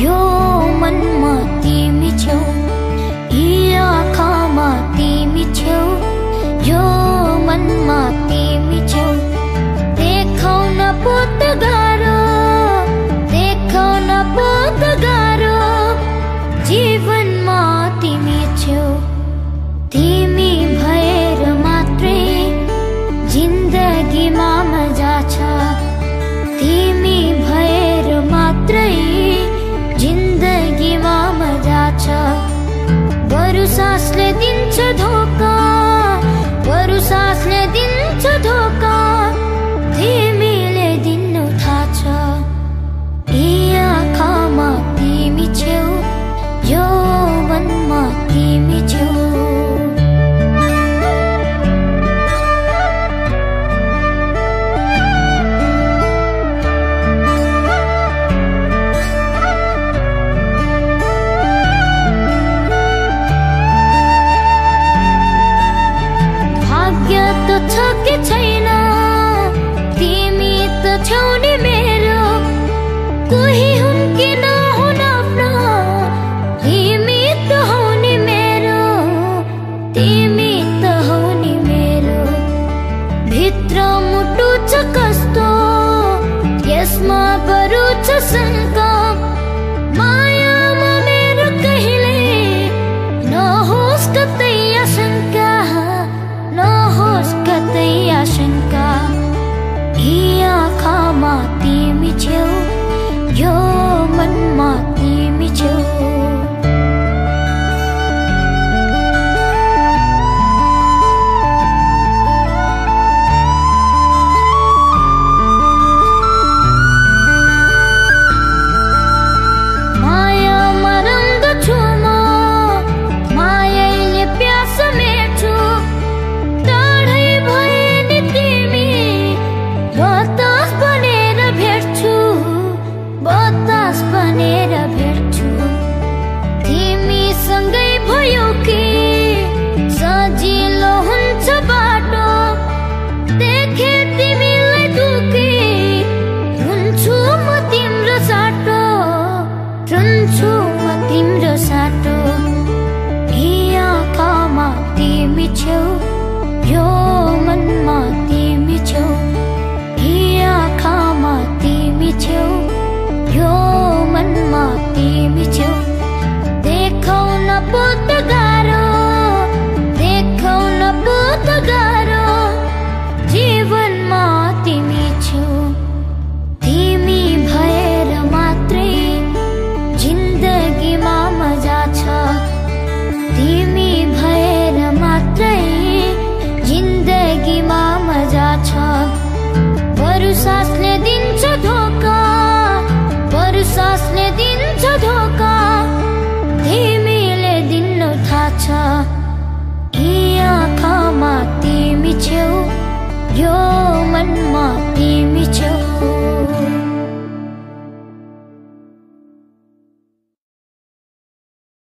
यो मनमा तिमी छेउ यी आँखामा तिमी छेउ यो मनमा छ कि छैन? भित्र मुटु छ कस्तो? यसमा बरु छ शङ्का। मायामा मेरो कहिले नहोस् कतै आशङ्का? नहोस् कतै आशङ्का? यी आँखामा तिमी छेउ i spun it up here तिमी छेउ देखाउन पोत गाह्रो